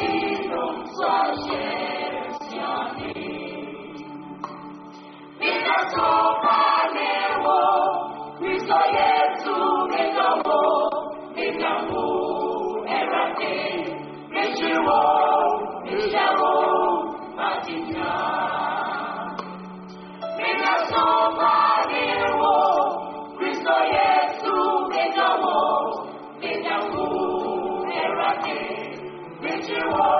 你总算写下了你，你的做法令我，你说耶稣给了我，你将不会让的，认识我，你将。you are.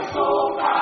Jesus, oh God.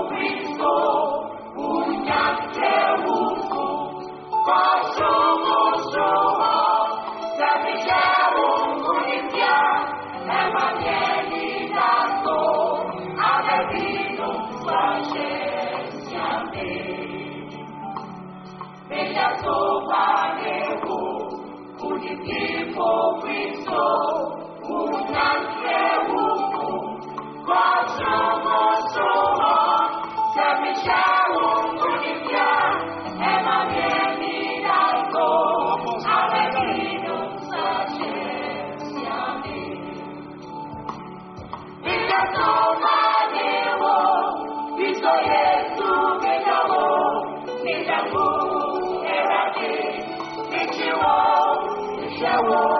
Yahweh.